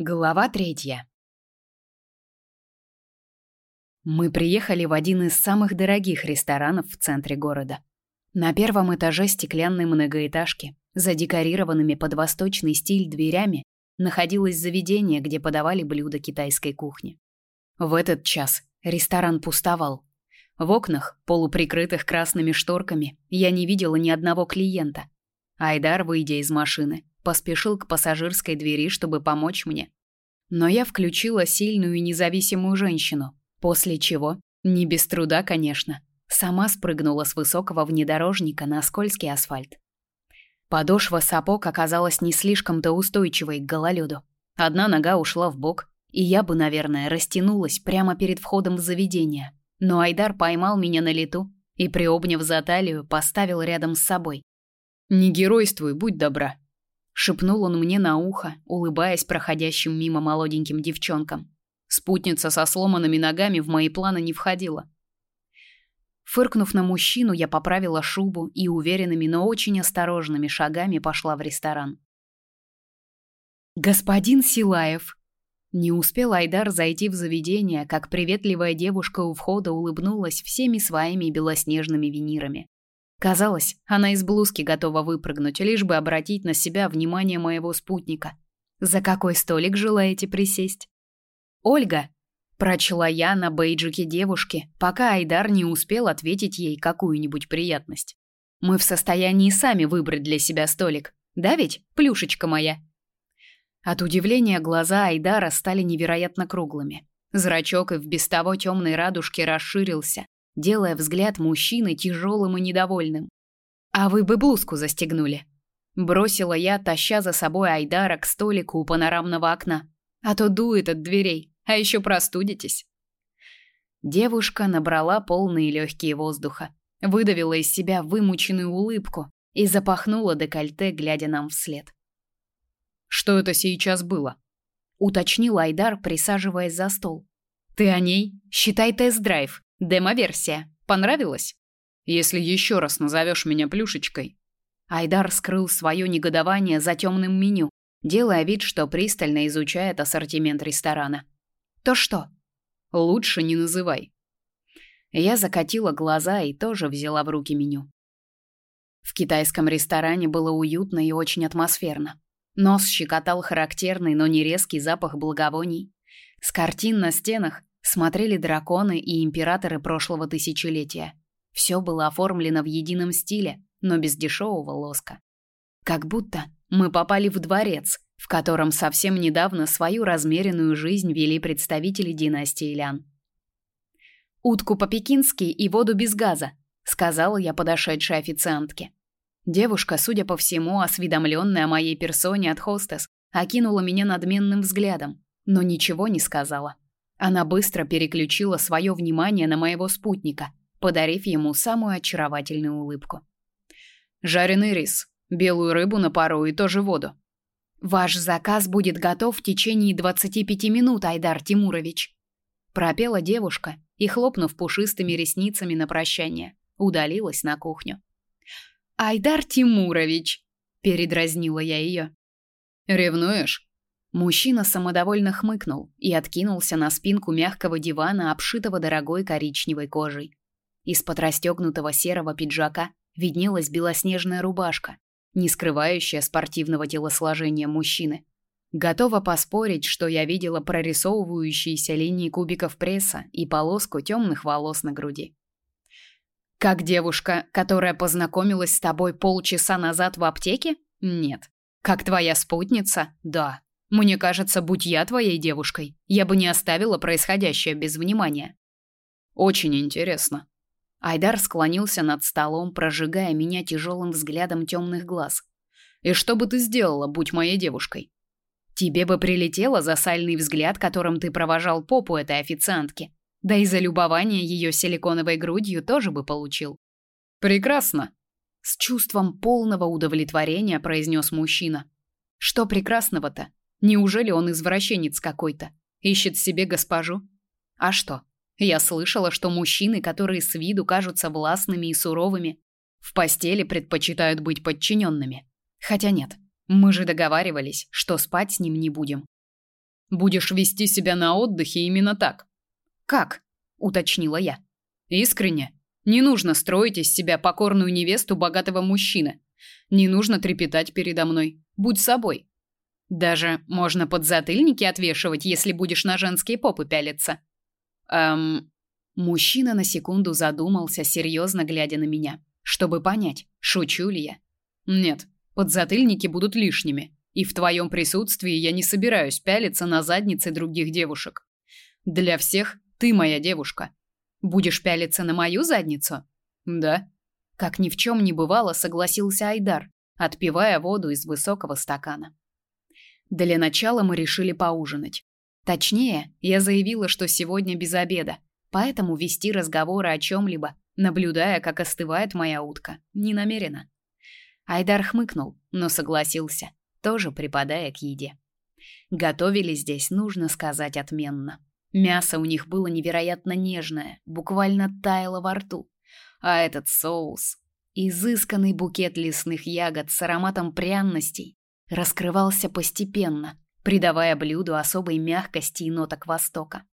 Глава третья. Мы приехали в один из самых дорогих ресторанов в центре города. На первом этаже стеклянной многоэтажки, задекорированными под восточный стиль дверями, находилось заведение, где подавали блюда китайской кухни. В этот час ресторан пустовал. В окнах, полуприкрытых красными шторками, я не видела ни одного клиента. Айдар, выйдя из машины, поспешил к пассажирской двери, чтобы помочь мне. Но я включила сильную и независимую женщину, после чего, не без труда, конечно, сама спрыгнула с высокого внедорожника на скользкий асфальт. Подошва сапог оказалась не слишком-то устойчивой к гололеду. Одна нога ушла в бок, и я бы, наверное, растянулась прямо перед входом в заведение. Но Айдар поймал меня на лету и, приобняв за талию, поставил рядом с собой. «Не геройствуй, будь добра», шепнул он мне на ухо, улыбаясь проходящим мимо молоденьким девчонкам. Спутница со сломанными ногами в мои планы не входила. Фыркнув на мужчину, я поправила шубу и уверенными, но очень осторожными шагами пошла в ресторан. Господин Силаев. Не успел Айдар зайти в заведение, как приветливая девушка у входа улыбнулась всеми своими белоснежными винирами. Казалось, она из блузки готова выпрыгнуть, лишь бы обратить на себя внимание моего спутника. За какой столик желаете присесть? Ольга, прочла я на бейджике девушки, пока Айдар не успел ответить ей какую-нибудь приятность. Мы в состоянии сами выбрать для себя столик. Да ведь, плюшечка моя. От удивления глаза Айдара стали невероятно круглыми. Зрачок и в без того темной радужке расширился, делая взгляд мужчины тяжелым и недовольным. А вы бы блузку застегнули, бросила я, таща за собой Айдара к столику у панорамного окна. А то дует от дверей, а еще простудитесь. Девушка набрала полные легкие воздуха, выдавила из себя вымученную улыбку и запахнула декольте, глядя нам вслед. Что это сейчас было? уточнил Айдар, присаживаясь за стол. Ты о ней? Считай тест-драйв. Демо-версия. Понравилось? Если еще раз назовешь меня плюшечкой. Айдар скрыл свое негодование за темным меню, делая вид, что пристально изучает ассортимент ресторана. То что? Лучше не называй. Я закатила глаза и тоже взяла в руки меню. В китайском ресторане было уютно и очень атмосферно. Нос щекотал характерный, но не резкий запах благовоний. С картин на стенах смотрели драконы и императоры прошлого тысячелетия. Все было оформлено в едином стиле, но без дешевого лоска. Как будто мы попали в дворец, в котором совсем недавно свою размеренную жизнь вели представители династии Лян. «Утку по-пекински и воду без газа», — сказала я подошедшей официантке. Девушка, судя по всему, осведомленная о моей персоне от хостес, окинула меня надменным взглядом, но ничего не сказала. Она быстро переключила свое внимание на моего спутника, подарив ему самую очаровательную улыбку. Жареный рис, белую рыбу на пару и тоже воду. Ваш заказ будет готов в течение 25 минут, Айдар Тимурович, пропела девушка и хлопнув пушистыми ресницами на прощание, удалилась на кухню. Айдар Тимурович, передразнила я ее. Ревнуешь? Мужчина самодовольно хмыкнул и откинулся на спинку мягкого дивана, обшитого дорогой коричневой кожей. Из-под расстегнутого серого пиджака виднелась белоснежная рубашка, не скрывающая спортивного телосложения мужчины. Готова поспорить, что я видела прорисовывающиеся линии кубиков пресса и полоску темных волос на груди. Как девушка, которая познакомилась с тобой полчаса назад в аптеке? Нет. Как твоя спутница? Да. Мне кажется, будь я твоей девушкой, я бы не оставила происходящее без внимания. Очень интересно. Айдар склонился над столом, прожигая меня тяжелым взглядом темных глаз. И что бы ты сделала, будь моей девушкой? Тебе бы прилетело за сальный взгляд, которым ты провожал попу этой официантки. Да и за любование ее силиконовой грудью тоже бы получил. Прекрасно, с чувством полного удовлетворения произнес мужчина. Что прекрасного-то? Неужели он извращенец какой-то? Ищет себе госпожу? А что? Я слышала, что мужчины, которые с виду кажутся властными и суровыми, в постели предпочитают быть подчиненными. Хотя нет, мы же договаривались, что спать с ним не будем. Будешь вести себя на отдыхе именно так. Как? уточнила я. Искренне. Не нужно строить из себя покорную невесту богатого мужчины. Не нужно трепетать передо мной. Будь собой. Даже можно подзатыльники отвешивать, если будешь на женские попы пялиться. Эм, мужчина на секунду задумался, серьезно глядя на меня, чтобы понять, шучу ли я. Нет, подзатыльники будут лишними, и в твоем присутствии я не собираюсь пялиться на задницы других девушек. Для всех ты моя девушка. Будешь пялиться на мою задницу? Да. Как ни в чем не бывало, согласился Айдар, отпивая воду из высокого стакана. Для начала мы решили поужинать. Точнее, я заявила, что сегодня без обеда, поэтому вести разговоры о чем либо наблюдая, как остывает моя утка, не намерена. Айдар хмыкнул, но согласился, тоже припадая к еде. Готовили здесь, нужно сказать, отменно. Мясо у них было невероятно нежное, буквально таяло во рту. А этот соус, изысканный букет лесных ягод с ароматом пряностей, раскрывался постепенно, придавая блюду особой мягкости и ноток Востока.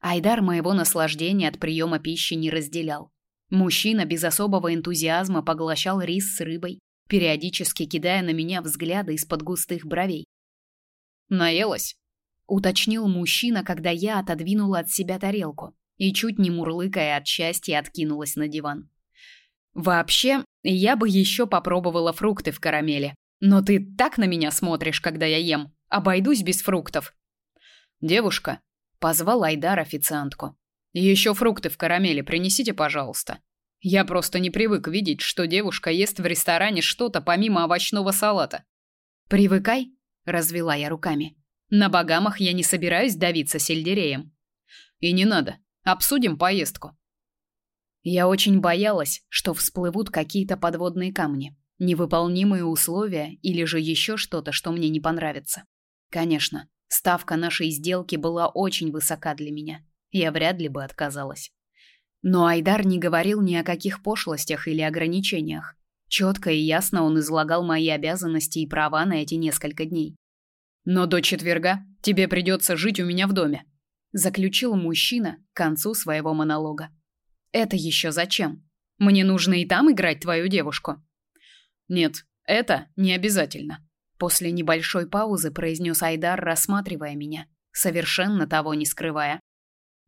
Айдар моего наслаждения от приема пищи не разделял. Мужчина без особого энтузиазма поглощал рис с рыбой, периодически кидая на меня взгляды из-под густых бровей. «Наелась?» — уточнил мужчина, когда я отодвинула от себя тарелку и, чуть не мурлыкая от счастья, откинулась на диван. «Вообще, я бы еще попробовала фрукты в карамели, но ты так на меня смотришь, когда я ем. Обойдусь без фруктов. Девушка, позвал Айдар официантку. Еще фрукты в карамели принесите, пожалуйста. Я просто не привык видеть, что девушка ест в ресторане что-то помимо овощного салата. Привыкай, развела я руками. На богамах я не собираюсь давиться сельдереем. И не надо. Обсудим поездку. Я очень боялась, что всплывут какие-то подводные камни. Невыполнимые условия или же еще что-то, что мне не понравится. Конечно, ставка нашей сделки была очень высока для меня. Я вряд ли бы отказалась. Но Айдар не говорил ни о каких пошлостях или ограничениях. Четко и ясно он излагал мои обязанности и права на эти несколько дней. Но до четверга тебе придется жить у меня в доме, заключил мужчина к концу своего монолога. Это еще зачем? Мне нужно и там играть твою девушку. Нет, это не обязательно. После небольшой паузы произнес Айдар, рассматривая меня, совершенно того не скрывая.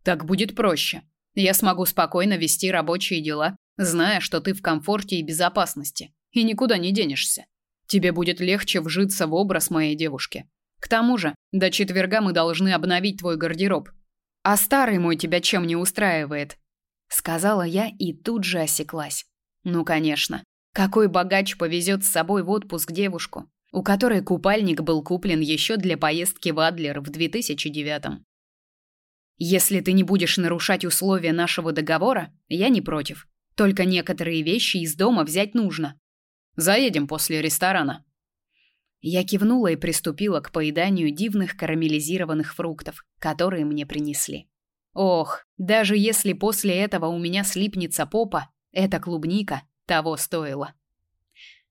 Так будет проще. Я смогу спокойно вести рабочие дела, зная, что ты в комфорте и безопасности, и никуда не денешься. Тебе будет легче вжиться в образ моей девушки. К тому же, до четверга мы должны обновить твой гардероб. А старый мой тебя чем не устраивает? сказала я и тут же осеклась. Ну, конечно, какой богач повезет с собой в отпуск девушку, у которой купальник был куплен еще для поездки в Адлер в 2009 Если ты не будешь нарушать условия нашего договора, я не против. Только некоторые вещи из дома взять нужно. Заедем после ресторана. Я кивнула и приступила к поеданию дивных карамелизированных фруктов, которые мне принесли. Ох, даже если после этого у меня слипнется попа, эта клубника того стоило.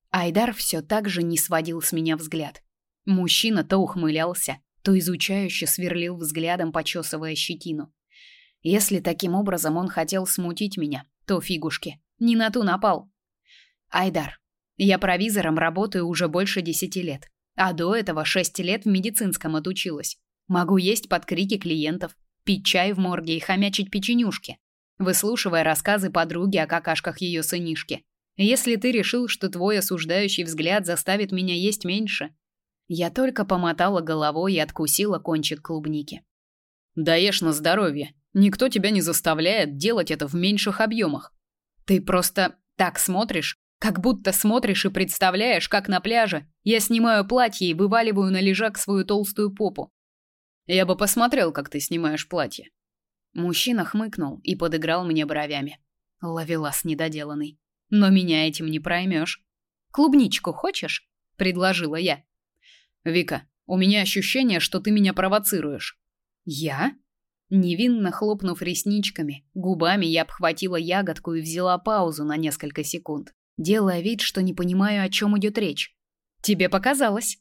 Айдар все так же не сводил с меня взгляд. Мужчина то ухмылялся, то изучающе сверлил взглядом, почесывая щетину. Если таким образом он хотел смутить меня, то фигушки. Не на ту напал. Айдар, я провизором работаю уже больше десяти лет, а до этого шесть лет в медицинском отучилась. Могу есть под крики клиентов, пить чай в морге и хомячить печенюшки выслушивая рассказы подруги о какашках ее сынишки. Если ты решил, что твой осуждающий взгляд заставит меня есть меньше, я только помотала головой и откусила кончик клубники. Даешь на здоровье. Никто тебя не заставляет делать это в меньших объемах. Ты просто так смотришь, как будто смотришь и представляешь, как на пляже я снимаю платье и вываливаю на лежак свою толстую попу. Я бы посмотрел, как ты снимаешь платье. Мужчина хмыкнул и подыграл мне бровями. Ловелас недоделанный. Но меня этим не проймешь. «Клубничку хочешь?» — предложила я. «Вика, у меня ощущение, что ты меня провоцируешь». «Я?» Невинно хлопнув ресничками, губами я обхватила ягодку и взяла паузу на несколько секунд, делая вид, что не понимаю, о чем идет речь. «Тебе показалось?»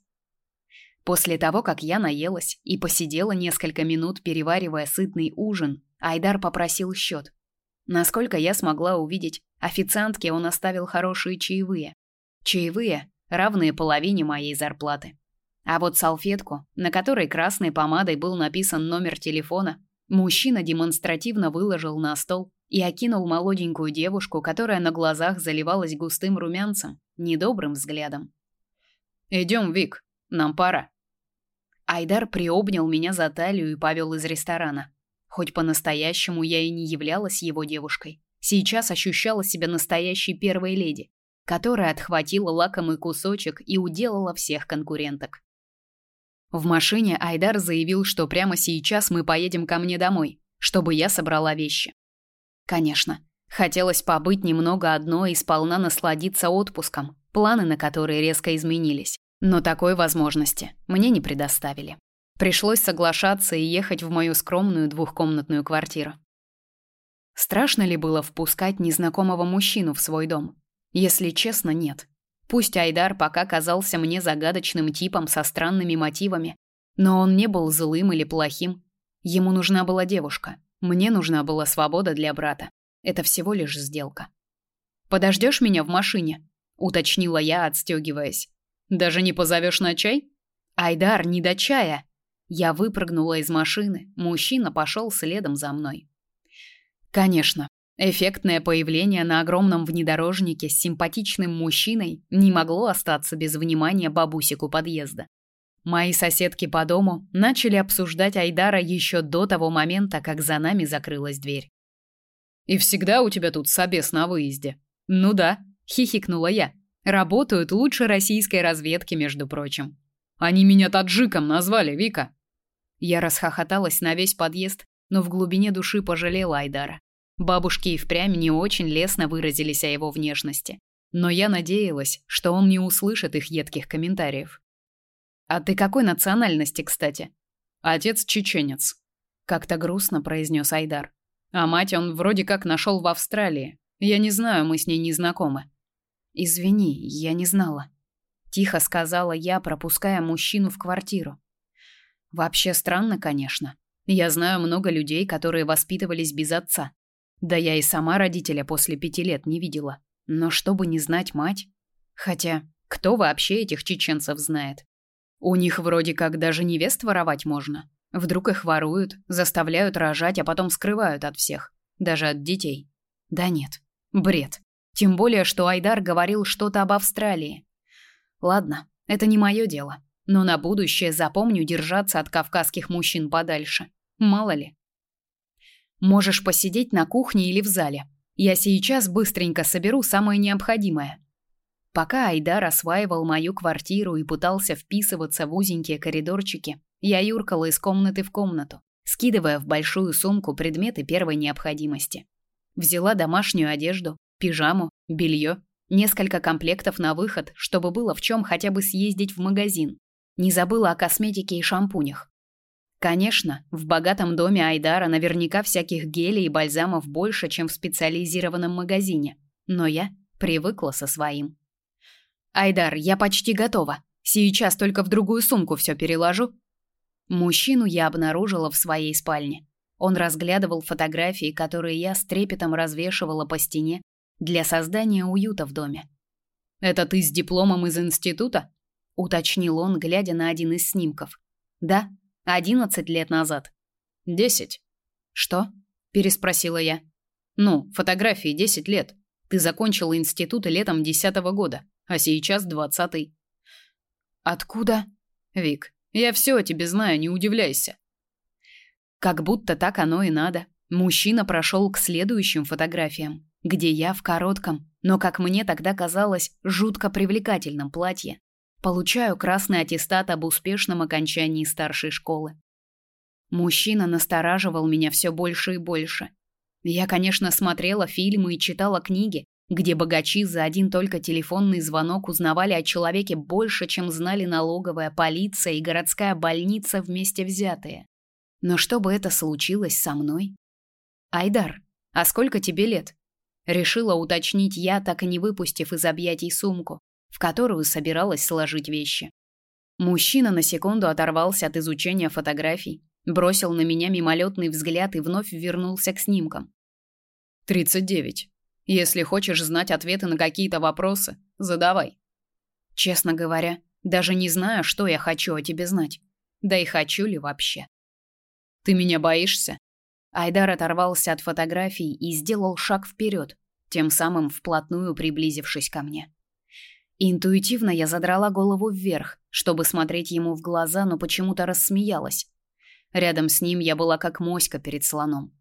После того, как я наелась и посидела несколько минут, переваривая сытный ужин, Айдар попросил счет. Насколько я смогла увидеть, официантке он оставил хорошие чаевые. Чаевые, равные половине моей зарплаты. А вот салфетку, на которой красной помадой был написан номер телефона, мужчина демонстративно выложил на стол и окинул молоденькую девушку, которая на глазах заливалась густым румянцем, недобрым взглядом. «Идем, Вик, нам пора». Айдар приобнял меня за талию и повел из ресторана. Хоть по-настоящему я и не являлась его девушкой, сейчас ощущала себя настоящей первой леди, которая отхватила лакомый кусочек и уделала всех конкуренток. В машине Айдар заявил, что прямо сейчас мы поедем ко мне домой, чтобы я собрала вещи. Конечно, хотелось побыть немного одной и сполна насладиться отпуском, планы на которые резко изменились. Но такой возможности мне не предоставили. Пришлось соглашаться и ехать в мою скромную двухкомнатную квартиру. Страшно ли было впускать незнакомого мужчину в свой дом? Если честно, нет. Пусть Айдар пока казался мне загадочным типом со странными мотивами, но он не был злым или плохим. Ему нужна была девушка, мне нужна была свобода для брата. Это всего лишь сделка. Подождешь меня в машине? уточнила я, отстегиваясь. Даже не позовешь на чай? Айдар, не до чая. Я выпрыгнула из машины, мужчина пошел следом за мной. Конечно, эффектное появление на огромном внедорожнике с симпатичным мужчиной не могло остаться без внимания бабусек у подъезда. Мои соседки по дому начали обсуждать Айдара еще до того момента, как за нами закрылась дверь. «И всегда у тебя тут собес на выезде?» «Ну да», — хихикнула я. Работают лучше российской разведки, между прочим. Они меня таджиком назвали, Вика. Я расхохоталась на весь подъезд, но в глубине души пожалела Айдара. Бабушки и впрямь не очень лестно выразились о его внешности, но я надеялась, что он не услышит их едких комментариев. А ты какой национальности, кстати? Отец чеченец, как-то грустно произнес Айдар. А мать он вроде как нашел в Австралии. Я не знаю, мы с ней не знакомы. Извини, я не знала, тихо сказала я, пропуская мужчину в квартиру. Вообще странно, конечно. Я знаю много людей, которые воспитывались без отца. Да я и сама родителя после пяти лет не видела. Но чтобы не знать мать, хотя кто вообще этих чеченцев знает? У них вроде как даже невест воровать можно. Вдруг их воруют, заставляют рожать, а потом скрывают от всех, даже от детей. Да нет, бред. Тем более, что Айдар говорил что-то об Австралии. Ладно, это не мое дело. Но на будущее запомню держаться от кавказских мужчин подальше. Мало ли. Можешь посидеть на кухне или в зале. Я сейчас быстренько соберу самое необходимое. Пока Айдар осваивал мою квартиру и пытался вписываться в узенькие коридорчики, я юркала из комнаты в комнату, скидывая в большую сумку предметы первой необходимости. Взяла домашнюю одежду, пижаму, белье, несколько комплектов на выход, чтобы было в чем хотя бы съездить в магазин. Не забыла о косметике и шампунях. Конечно, в богатом доме Айдара наверняка всяких гелей и бальзамов больше, чем в специализированном магазине, но я привыкла со своим. Айдар, я почти готова. Сейчас только в другую сумку все переложу. Мужчину я обнаружила в своей спальне. Он разглядывал фотографии, которые я с трепетом развешивала по стене для создания уюта в доме. «Это ты с дипломом из института?» — уточнил он, глядя на один из снимков. «Да, одиннадцать лет назад». «Десять». «Что?» — переспросила я. «Ну, фотографии десять лет. Ты закончила институт летом десятого года, а сейчас двадцатый». «Откуда?» «Вик, я все о тебе знаю, не удивляйся». Как будто так оно и надо. Мужчина прошел к следующим фотографиям где я в коротком, но, как мне тогда казалось, жутко привлекательном платье, получаю красный аттестат об успешном окончании старшей школы. Мужчина настораживал меня все больше и больше. Я, конечно, смотрела фильмы и читала книги, где богачи за один только телефонный звонок узнавали о человеке больше, чем знали налоговая, полиция и городская больница вместе взятые. Но чтобы это случилось со мной? Айдар, а сколько тебе лет? Решила уточнить я, так и не выпустив из объятий сумку, в которую собиралась сложить вещи. Мужчина на секунду оторвался от изучения фотографий, бросил на меня мимолетный взгляд и вновь вернулся к снимкам. «Тридцать девять. Если хочешь знать ответы на какие-то вопросы, задавай». Честно говоря, даже не знаю, что я хочу о тебе знать. Да и хочу ли вообще. Ты меня боишься? Айдар оторвался от фотографий и сделал шаг вперед, тем самым вплотную приблизившись ко мне. Интуитивно я задрала голову вверх, чтобы смотреть ему в глаза, но почему-то рассмеялась. Рядом с ним я была как моська перед слоном.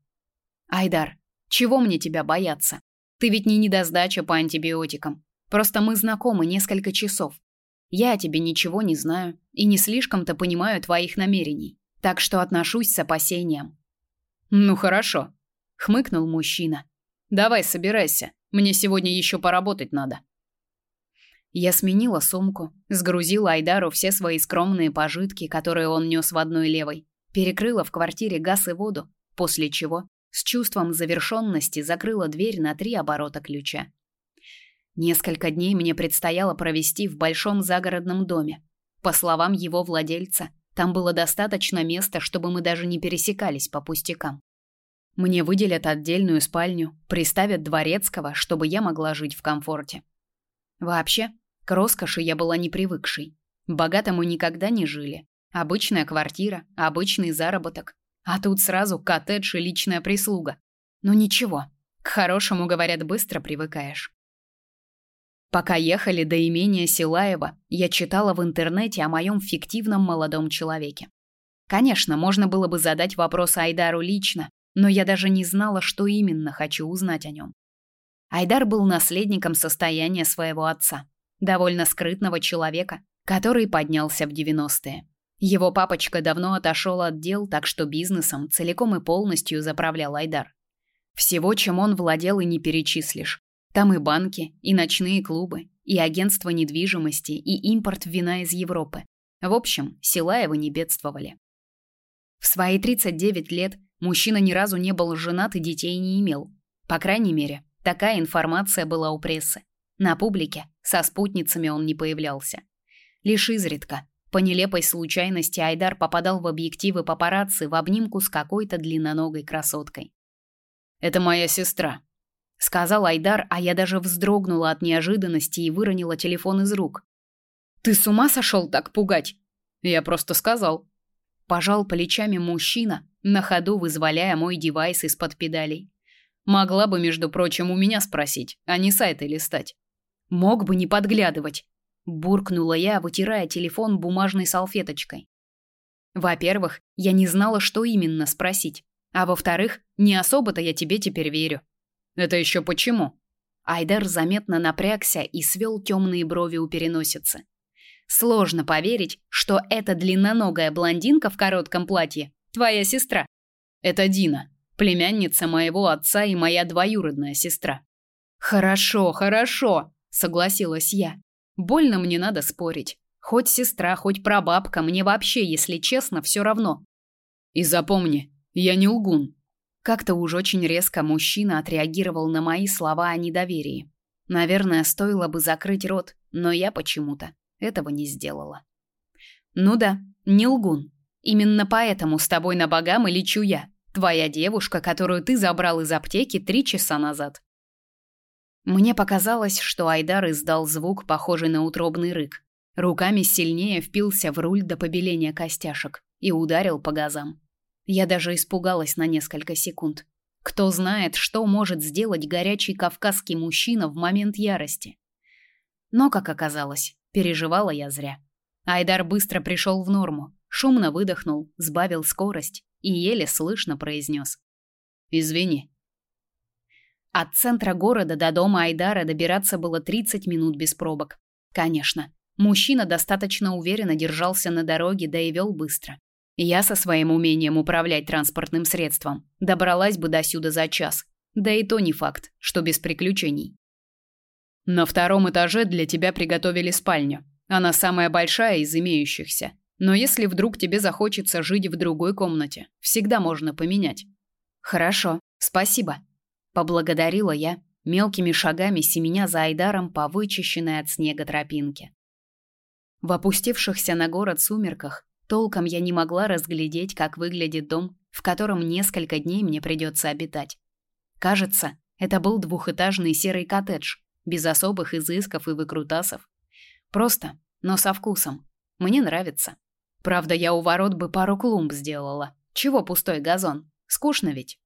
Айдар, чего мне тебя бояться? Ты ведь не недосдача по антибиотикам. Просто мы знакомы несколько часов. Я о тебе ничего не знаю и не слишком-то понимаю твоих намерений, так что отношусь с опасением. Ну хорошо, хмыкнул мужчина. Давай, собирайся. Мне сегодня еще поработать надо. Я сменила сумку, сгрузила Айдару все свои скромные пожитки, которые он нес в одной левой, перекрыла в квартире газ и воду, после чего с чувством завершенности закрыла дверь на три оборота ключа. Несколько дней мне предстояло провести в большом загородном доме. По словам его владельца, там было достаточно места, чтобы мы даже не пересекались по пустякам. Мне выделят отдельную спальню, приставят дворецкого, чтобы я могла жить в комфорте. Вообще, к роскоши я была не привыкшей. Богато никогда не жили. Обычная квартира, обычный заработок. А тут сразу коттедж и личная прислуга. Но ничего, к хорошему, говорят, быстро привыкаешь. Пока ехали до имения Силаева, я читала в интернете о моем фиктивном молодом человеке. Конечно, можно было бы задать вопрос Айдару лично, но я даже не знала, что именно хочу узнать о нем. Айдар был наследником состояния своего отца, довольно скрытного человека, который поднялся в 90-е. Его папочка давно отошел от дел, так что бизнесом целиком и полностью заправлял Айдар. Всего, чем он владел, и не перечислишь. Там и банки, и ночные клубы, и агентство недвижимости, и импорт вина из Европы. В общем, Силаевы не бедствовали. В свои 39 лет мужчина ни разу не был женат и детей не имел. По крайней мере, такая информация была у прессы. На публике со спутницами он не появлялся. Лишь изредка, по нелепой случайности, Айдар попадал в объективы папарацци в обнимку с какой-то длинноногой красоткой. «Это моя сестра», сказал Айдар, а я даже вздрогнула от неожиданности и выронила телефон из рук. Ты с ума сошел так пугать? Я просто сказал. Пожал плечами мужчина, на ходу вызволяя мой девайс из-под педалей. Могла бы, между прочим, у меня спросить, а не сайты листать. Мог бы не подглядывать, буркнула я, вытирая телефон бумажной салфеточкой. Во-первых, я не знала, что именно спросить, а во-вторых, не особо-то я тебе теперь верю. Это еще почему? Айдар заметно напрягся и свел темные брови у переносицы. Сложно поверить, что эта длинноногая блондинка в коротком платье твоя сестра. Это Дина, племянница моего отца и моя двоюродная сестра. Хорошо, хорошо, согласилась я. Больно мне надо спорить. Хоть сестра, хоть прабабка, мне вообще, если честно, все равно. И запомни, я не лгун. Как-то уж очень резко мужчина отреагировал на мои слова о недоверии. Наверное, стоило бы закрыть рот, но я почему-то этого не сделала. Ну да, не лгун. Именно поэтому с тобой на богам и лечу я, твоя девушка, которую ты забрал из аптеки три часа назад. Мне показалось, что Айдар издал звук, похожий на утробный рык. Руками сильнее впился в руль до побеления костяшек и ударил по газам. Я даже испугалась на несколько секунд. Кто знает, что может сделать горячий кавказский мужчина в момент ярости. Но, как оказалось, переживала я зря. Айдар быстро пришел в норму, шумно выдохнул, сбавил скорость и еле слышно произнес. «Извини». От центра города до дома Айдара добираться было 30 минут без пробок. Конечно, мужчина достаточно уверенно держался на дороге, да и вел быстро. Я со своим умением управлять транспортным средством добралась бы до сюда за час. Да и то не факт, что без приключений. На втором этаже для тебя приготовили спальню. Она самая большая из имеющихся. Но если вдруг тебе захочется жить в другой комнате, всегда можно поменять. Хорошо, спасибо, поблагодарила я, мелкими шагами семеня за Айдаром по вычищенной от снега тропинке. В опустившихся на город сумерках толком я не могла разглядеть, как выглядит дом, в котором несколько дней мне придется обитать. Кажется, это был двухэтажный серый коттедж, без особых изысков и выкрутасов. Просто, но со вкусом. Мне нравится. Правда, я у ворот бы пару клумб сделала. Чего пустой газон? Скучно ведь.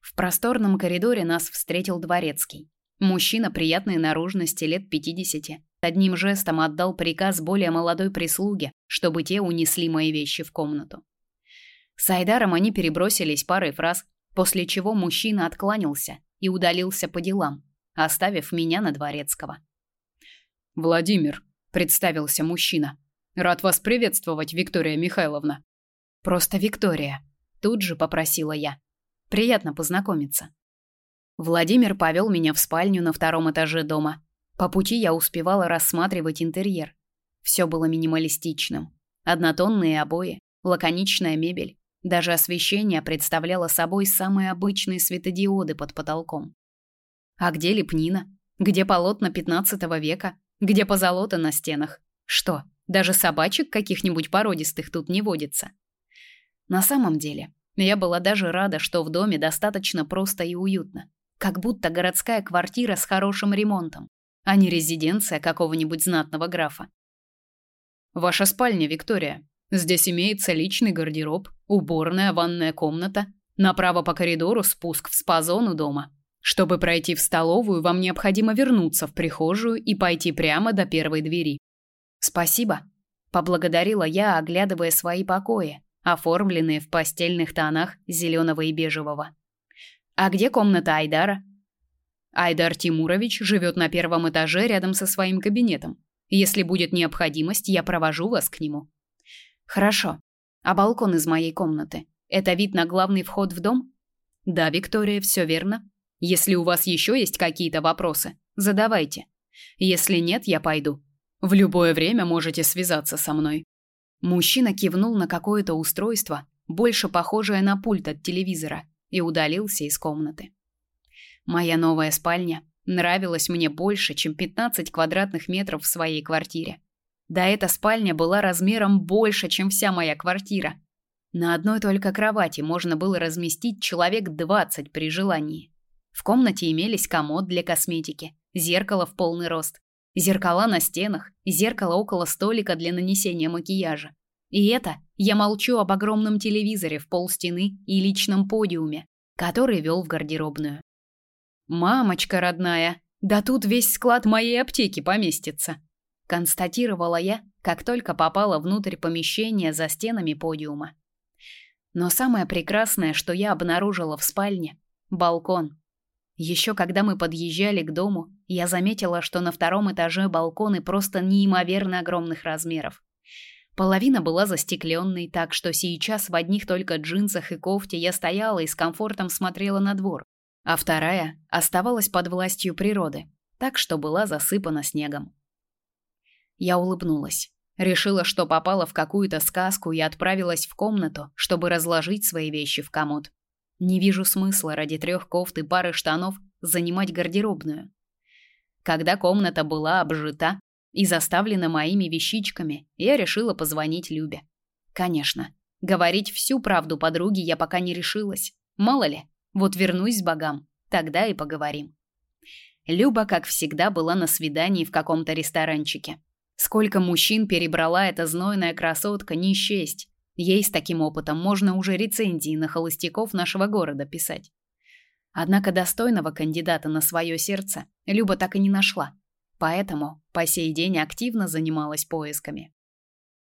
В просторном коридоре нас встретил дворецкий. Мужчина приятной наружности, лет 50. Одним жестом отдал приказ более молодой прислуге, чтобы те унесли мои вещи в комнату. С Айдаром они перебросились парой фраз, после чего мужчина откланялся и удалился по делам, оставив меня на дворецкого. «Владимир», — представился мужчина. «Рад вас приветствовать, Виктория Михайловна». «Просто Виктория», — тут же попросила я. «Приятно познакомиться». Владимир повел меня в спальню на втором этаже дома. По пути я успевала рассматривать интерьер. Все было минималистичным. Однотонные обои, лаконичная мебель, даже освещение представляло собой самые обычные светодиоды под потолком. А где лепнина? Где полотна 15 века? Где позолота на стенах? Что, даже собачек каких-нибудь породистых тут не водится? На самом деле, я была даже рада, что в доме достаточно просто и уютно, как будто городская квартира с хорошим ремонтом, а не резиденция какого-нибудь знатного графа. Ваша спальня, Виктория. Здесь имеется личный гардероб, уборная, ванная комната, направо по коридору спуск в спа-зону дома. Чтобы пройти в столовую, вам необходимо вернуться в прихожую и пойти прямо до первой двери. Спасибо, поблагодарила я, оглядывая свои покои, оформленные в постельных тонах зеленого и бежевого. А где комната Айдара? Айдар Тимурович живет на первом этаже рядом со своим кабинетом. Если будет необходимость, я провожу вас к нему. Хорошо. А балкон из моей комнаты это вид на главный вход в дом? Да, Виктория, все верно. Если у вас еще есть какие-то вопросы, задавайте. Если нет, я пойду. В любое время можете связаться со мной. Мужчина кивнул на какое-то устройство, больше похожее на пульт от телевизора, и удалился из комнаты. Моя новая спальня нравилась мне больше, чем 15 квадратных метров в своей квартире. Да эта спальня была размером больше, чем вся моя квартира. На одной только кровати можно было разместить человек 20 при желании. В комнате имелись комод для косметики, зеркало в полный рост, зеркала на стенах, зеркало около столика для нанесения макияжа. И это я молчу об огромном телевизоре в полстены и личном подиуме, который вел в гардеробную. Мамочка родная, да тут весь склад моей аптеки поместится, констатировала я, как только попала внутрь помещения за стенами подиума. Но самое прекрасное, что я обнаружила в спальне балкон. Еще когда мы подъезжали к дому, я заметила, что на втором этаже балконы просто неимоверно огромных размеров. Половина была застекленной, так что сейчас в одних только джинсах и кофте я стояла и с комфортом смотрела на двор, а вторая оставалась под властью природы, так что была засыпана снегом. Я улыбнулась. Решила, что попала в какую-то сказку и отправилась в комнату, чтобы разложить свои вещи в комод. Не вижу смысла ради трех кофт и пары штанов занимать гардеробную. Когда комната была обжита и заставлена моими вещичками, я решила позвонить Любе. Конечно, говорить всю правду подруге я пока не решилась. Мало ли, вот вернусь с богам, тогда и поговорим. Люба, как всегда, была на свидании в каком-то ресторанчике. Сколько мужчин перебрала эта знойная красотка, не счесть. Ей с таким опытом можно уже рецензии на холостяков нашего города писать. Однако достойного кандидата на свое сердце Люба так и не нашла. Поэтому по сей день активно занималась поисками.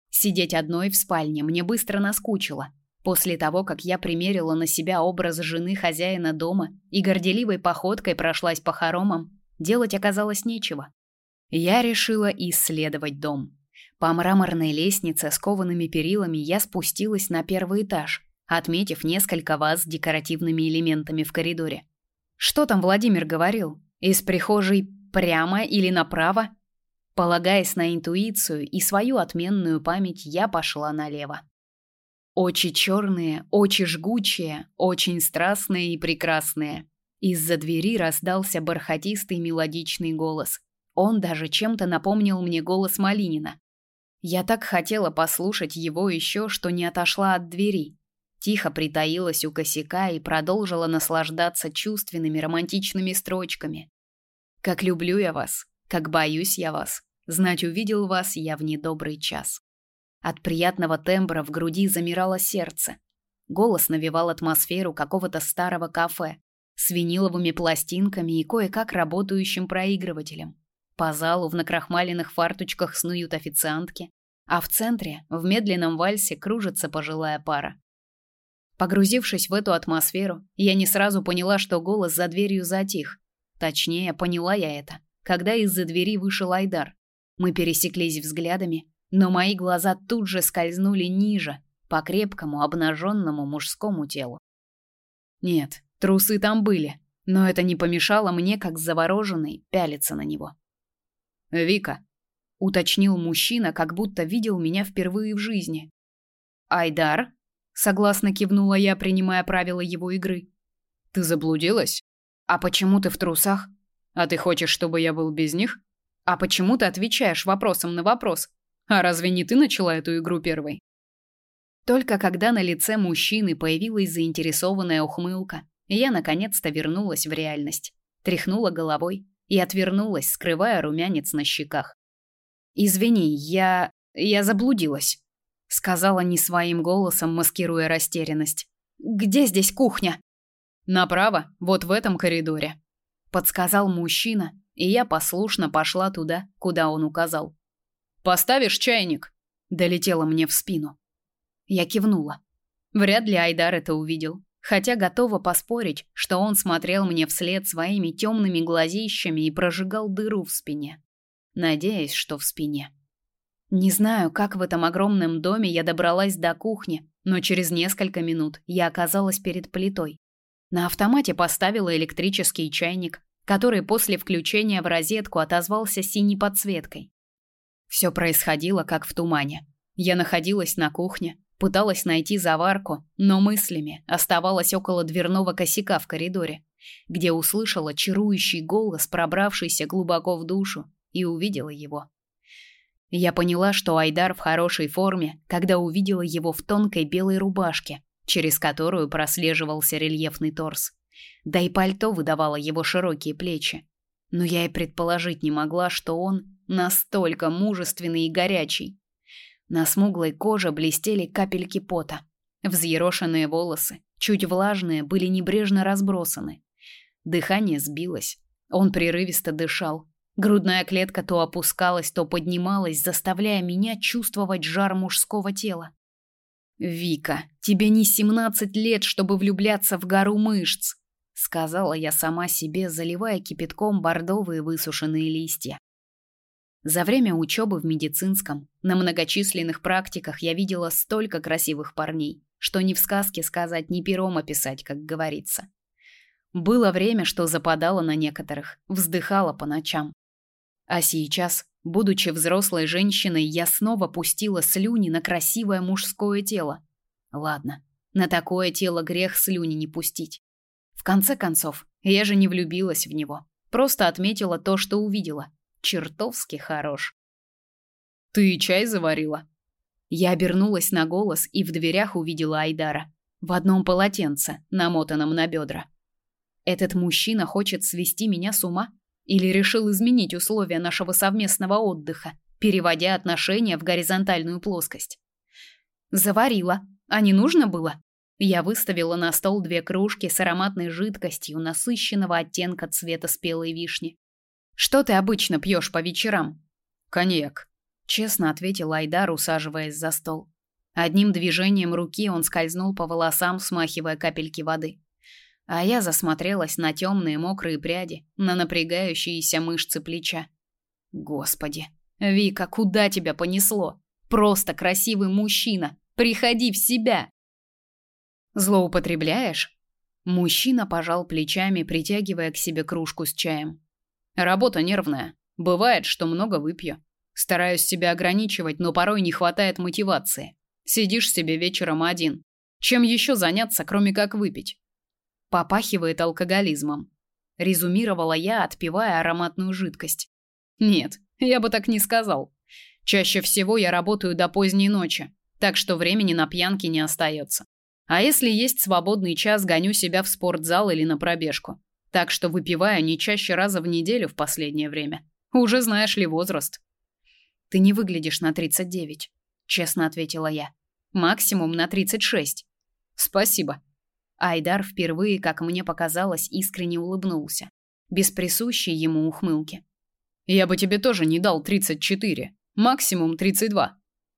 Сидеть одной в спальне мне быстро наскучило. После того, как я примерила на себя образ жены хозяина дома и горделивой походкой прошлась по хоромам, делать оказалось нечего. Я решила исследовать дом. По мраморной лестнице с коваными перилами я спустилась на первый этаж, отметив несколько ваз с декоративными элементами в коридоре. Что там Владимир говорил? Из прихожей прямо или направо? Полагаясь на интуицию и свою отменную память, я пошла налево. Очи черные, очи жгучие, очень страстные и прекрасные. Из-за двери раздался бархатистый мелодичный голос. Он даже чем-то напомнил мне голос Малинина. Я так хотела послушать его еще, что не отошла от двери. Тихо притаилась у косяка и продолжила наслаждаться чувственными романтичными строчками. Как люблю я вас, как боюсь я вас, знать увидел вас я в недобрый час. От приятного тембра в груди замирало сердце. Голос навевал атмосферу какого-то старого кафе с виниловыми пластинками и кое-как работающим проигрывателем. По залу в накрахмаленных фарточках снуют официантки, а в центре в медленном вальсе кружится пожилая пара. Погрузившись в эту атмосферу, я не сразу поняла, что голос за дверью затих. Точнее, поняла я это, когда из-за двери вышел Айдар. Мы пересеклись взглядами, но мои глаза тут же скользнули ниже, по крепкому обнаженному мужскому телу. Нет, трусы там были, но это не помешало мне, как завороженный, пялиться на него. «Вика», — уточнил мужчина, как будто видел меня впервые в жизни. «Айдар?» — согласно кивнула я, принимая правила его игры. «Ты заблудилась? А почему ты в трусах? А ты хочешь, чтобы я был без них? А почему ты отвечаешь вопросом на вопрос? А разве не ты начала эту игру первой? Только когда на лице мужчины появилась заинтересованная ухмылка, я наконец-то вернулась в реальность, тряхнула головой и отвернулась, скрывая румянец на щеках. Извини, я я заблудилась, сказала не своим голосом, маскируя растерянность. Где здесь кухня? Направо, вот в этом коридоре, подсказал мужчина, и я послушно пошла туда, куда он указал. Поставишь чайник? долетело мне в спину. Я кивнула. Вряд ли Айдар это увидел, хотя готова поспорить, что он смотрел мне вслед своими темными глазищами и прожигал дыру в спине. Надеясь, что в спине. Не знаю, как в этом огромном доме я добралась до кухни, но через несколько минут я оказалась перед плитой. На автомате поставила электрический чайник, который после включения в розетку отозвался синей подсветкой. Все происходило как в тумане. Я находилась на кухне, пыталась найти заварку, но мыслями оставалась около дверного косяка в коридоре, где услышала чарующий голос, пробравшийся глубоко в душу, и увидела его. Я поняла, что Айдар в хорошей форме, когда увидела его в тонкой белой рубашке, через которую прослеживался рельефный торс. Да и пальто выдавало его широкие плечи. Но я и предположить не могла, что он настолько мужественный и горячий. На смуглой коже блестели капельки пота. Взъерошенные волосы, чуть влажные, были небрежно разбросаны. Дыхание сбилось. Он прерывисто дышал. Грудная клетка то опускалась, то поднималась, заставляя меня чувствовать жар мужского тела. «Вика, тебе не семнадцать лет, чтобы влюбляться в гору мышц», сказала я сама себе, заливая кипятком бордовые высушенные листья. За время учебы в медицинском на многочисленных практиках я видела столько красивых парней, что ни в сказке сказать, ни пером описать, как говорится. Было время, что западала на некоторых, вздыхала по ночам. А сейчас, будучи взрослой женщиной, я снова пустила слюни на красивое мужское тело. Ладно, на такое тело грех слюни не пустить. В конце концов, я же не влюбилась в него, просто отметила то, что увидела чертовски хорош. Ты чай заварила? Я обернулась на голос и в дверях увидела Айдара в одном полотенце, намотанном на бедра. Этот мужчина хочет свести меня с ума или решил изменить условия нашего совместного отдыха, переводя отношения в горизонтальную плоскость. Заварила. А не нужно было? Я выставила на стол две кружки с ароматной жидкостью насыщенного оттенка цвета спелой вишни. Что ты обычно пьешь по вечерам? Коньяк, честно ответил Айдар, усаживаясь за стол. Одним движением руки он скользнул по волосам, смахивая капельки воды. А я засмотрелась на темные мокрые пряди, на напрягающиеся мышцы плеча. Господи, Вика, куда тебя понесло? Просто красивый мужчина. Приходи в себя. Злоупотребляешь? Мужчина пожал плечами, притягивая к себе кружку с чаем. Работа нервная. Бывает, что много выпью. Стараюсь себя ограничивать, но порой не хватает мотивации. Сидишь себе вечером один. Чем еще заняться, кроме как выпить? Попахивает алкоголизмом. Резюмировала я, отпивая ароматную жидкость. Нет, я бы так не сказал. Чаще всего я работаю до поздней ночи, так что времени на пьянки не остается. А если есть свободный час, гоню себя в спортзал или на пробежку. Так что выпиваю не чаще раза в неделю в последнее время. Уже знаешь ли возраст. Ты не выглядишь на 39, честно ответила я. Максимум на 36. Спасибо. Айдар впервые, как мне показалось, искренне улыбнулся, без присущей ему ухмылки. Я бы тебе тоже не дал 34, максимум 32.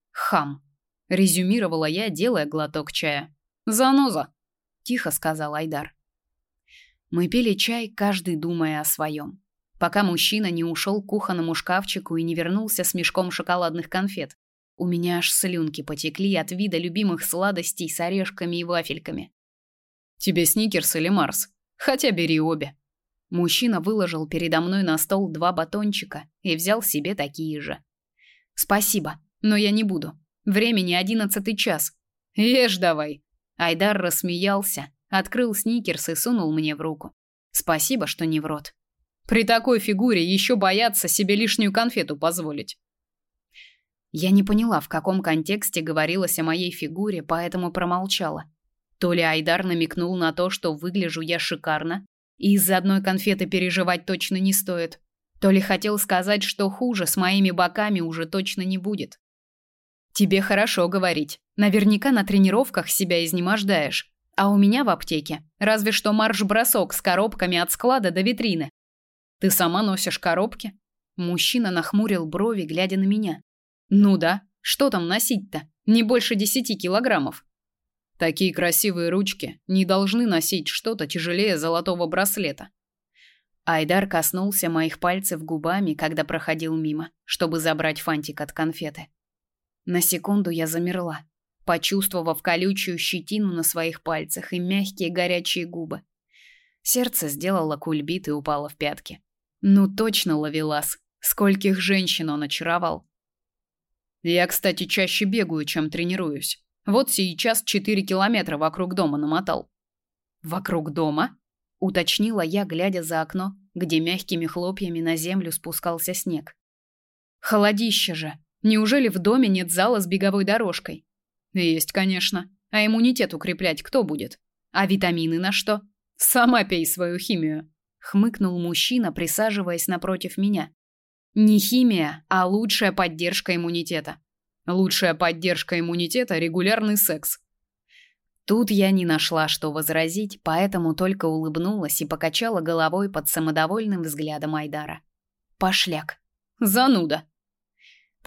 Хам, резюмировала я, делая глоток чая. Заноза, тихо сказал Айдар. Мы пили чай, каждый думая о своем, пока мужчина не ушел к кухонному шкафчику и не вернулся с мешком шоколадных конфет. У меня аж слюнки потекли от вида любимых сладостей с орешками и вафельками. Тебе сникерс или Марс? Хотя бери обе. Мужчина выложил передо мной на стол два батончика и взял себе такие же. Спасибо, но я не буду. Времени одиннадцатый час. Ешь давай. Айдар рассмеялся, открыл сникерс и сунул мне в руку. Спасибо, что не в рот. При такой фигуре еще бояться себе лишнюю конфету позволить. Я не поняла, в каком контексте говорилось о моей фигуре, поэтому промолчала. То ли Айдар намекнул на то, что выгляжу я шикарно, и из-за одной конфеты переживать точно не стоит, то ли хотел сказать, что хуже с моими боками уже точно не будет. Тебе хорошо говорить. Наверняка на тренировках себя изнемождаешь. А у меня в аптеке разве что марш-бросок с коробками от склада до витрины. Ты сама носишь коробки? Мужчина нахмурил брови, глядя на меня. Ну да, что там носить-то? Не больше десяти килограммов. Такие красивые ручки не должны носить что-то тяжелее золотого браслета. Айдар коснулся моих пальцев губами, когда проходил мимо, чтобы забрать фантик от конфеты. На секунду я замерла, почувствовав колючую щетину на своих пальцах и мягкие горячие губы. Сердце сделало кульбит и упало в пятки. Ну точно ловелас. Скольких женщин он очаровал. Я, кстати, чаще бегаю, чем тренируюсь. Вот сейчас четыре километра вокруг дома намотал. Вокруг дома? уточнила я, глядя за окно, где мягкими хлопьями на землю спускался снег. Холодище же. Неужели в доме нет зала с беговой дорожкой? Есть, конечно. А иммунитет укреплять кто будет? А витамины на что? Сама пей свою химию, хмыкнул мужчина, присаживаясь напротив меня. Не химия, а лучшая поддержка иммунитета. Лучшая поддержка иммунитета регулярный секс. Тут я не нашла, что возразить, поэтому только улыбнулась и покачала головой под самодовольным взглядом Айдара. Пошляк. Зануда.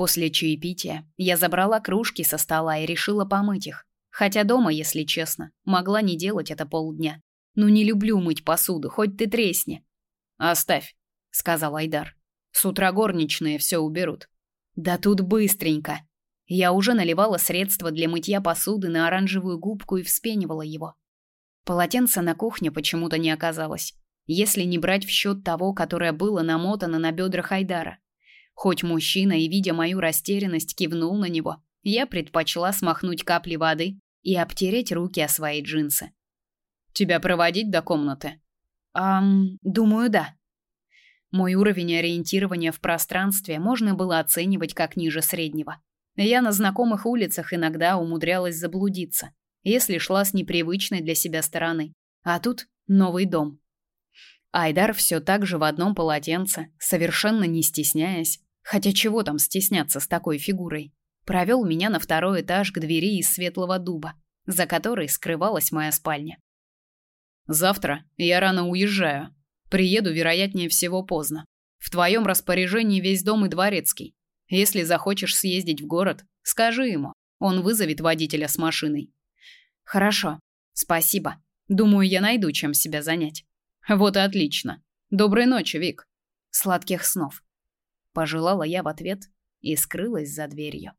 После чаепития я забрала кружки со стола и решила помыть их. Хотя дома, если честно, могла не делать это полдня. Ну не люблю мыть посуду, хоть ты тресни. Оставь, сказал Айдар. С утра горничные все уберут. Да тут быстренько. Я уже наливала средство для мытья посуды на оранжевую губку и вспенивала его. Полотенца на кухне почему-то не оказалось, если не брать в счет того, которое было намотано на бедрах Айдара. Хоть мужчина и видя мою растерянность кивнул на него, я предпочла смахнуть капли воды и обтереть руки о свои джинсы. Тебя проводить до комнаты? Ам, думаю, да. Мой уровень ориентирования в пространстве можно было оценивать как ниже среднего. Я на знакомых улицах иногда умудрялась заблудиться, если шла с непривычной для себя стороны. А тут новый дом. Айдар все так же в одном полотенце, совершенно не стесняясь, хотя чего там стесняться с такой фигурой, провел меня на второй этаж к двери из светлого дуба, за которой скрывалась моя спальня. Завтра я рано уезжаю. Приеду, вероятнее всего, поздно. В твоем распоряжении весь дом и дворецкий. Если захочешь съездить в город, скажи ему. Он вызовет водителя с машиной. Хорошо. Спасибо. Думаю, я найду чем себя занять. Вот и отлично. Доброй ночи, Вик. Сладких снов. Пожелала я в ответ и скрылась за дверью.